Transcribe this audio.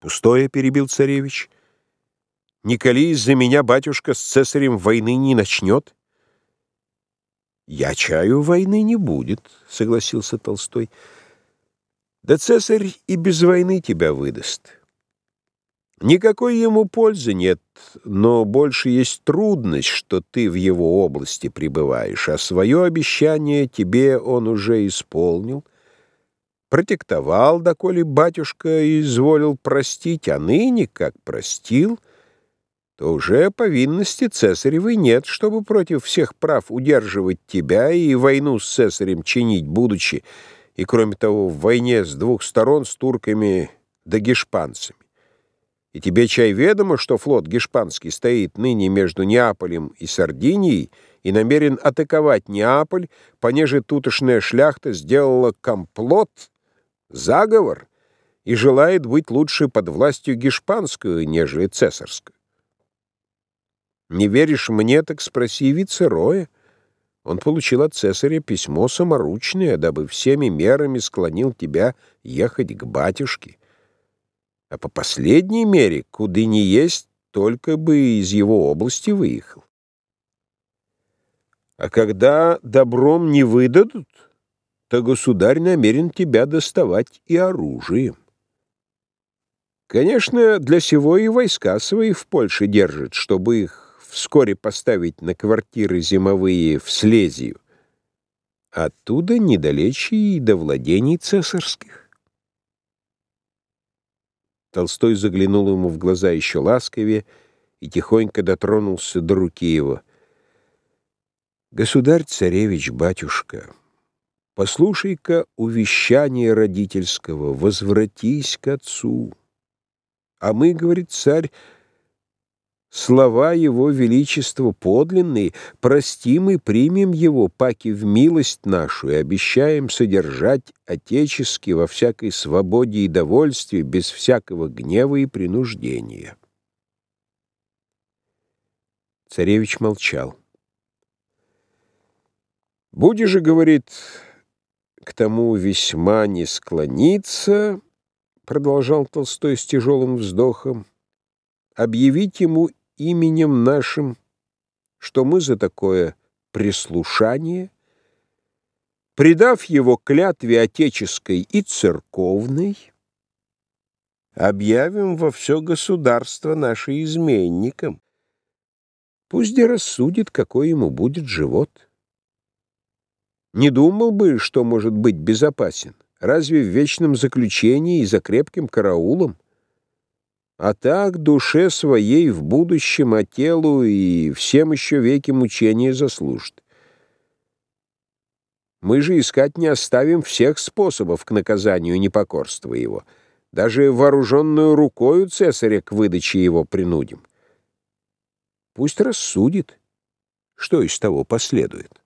Пустое, перебил царевич. Николи из-за меня батюшка с цесарем войны не начнет. Я чаю, войны не будет, согласился Толстой. Да цесарь и без войны тебя выдаст. Никакой ему пользы нет, но больше есть трудность, что ты в его области пребываешь, а свое обещание тебе он уже исполнил, протектовал, доколе батюшка изволил простить, а ныне, как простил, то уже повинности цесаревой нет, чтобы против всех прав удерживать тебя и войну с цесарем чинить будучи, и, кроме того, в войне с двух сторон с турками да гешпанцами. И тебе чай ведомо, что флот гешпанский стоит ныне между Неаполем и Сардинией и намерен атаковать Неаполь, понеже тутошная шляхта сделала комплот заговор и желает быть лучше под властью гешпанскую, нежели цесарскую. Не веришь мне, так спроси виceроя. Он получил от цесаря письмо саморучное, дабы всеми мерами склонил тебя ехать к батюшке. А по последней мере, куда ни есть, только бы из его области выехал. А когда добром не выдадут, то государь намерен тебя доставать и оружием. Конечно, для сего и войска свои в Польше держат, чтобы их вскоре поставить на квартиры зимовые в Слезию. Оттуда недалече и до владений цесарских. Толстой заглянул ему в глаза еще ласковее и тихонько дотронулся до руки его. «Государь-царевич, батюшка!» Послушай-ка увещание родительского, возвратись к отцу. А мы, говорит царь, слова его величества подлинные, простим и примем его, паки в милость нашу, и обещаем содержать отечески во всякой свободе и довольстве, без всякого гнева и принуждения. Царевич молчал. «Буди же, — говорит, — к тому весьма не склониться, продолжал Толстой с тяжелым вздохом, объявить ему именем нашим, что мы за такое прислушание, предав его клятве отеческой и церковной, объявим во все государство наше изменникам. Пусть и рассудит, какой ему будет живот. Не думал бы, что может быть безопасен. Разве в вечном заключении и за крепким караулом? А так душе своей в будущем, а телу и всем еще веки мучения заслужит. Мы же искать не оставим всех способов к наказанию непокорства его. Даже вооруженную рукою цесаря к выдаче его принудим. Пусть рассудит, что из того последует.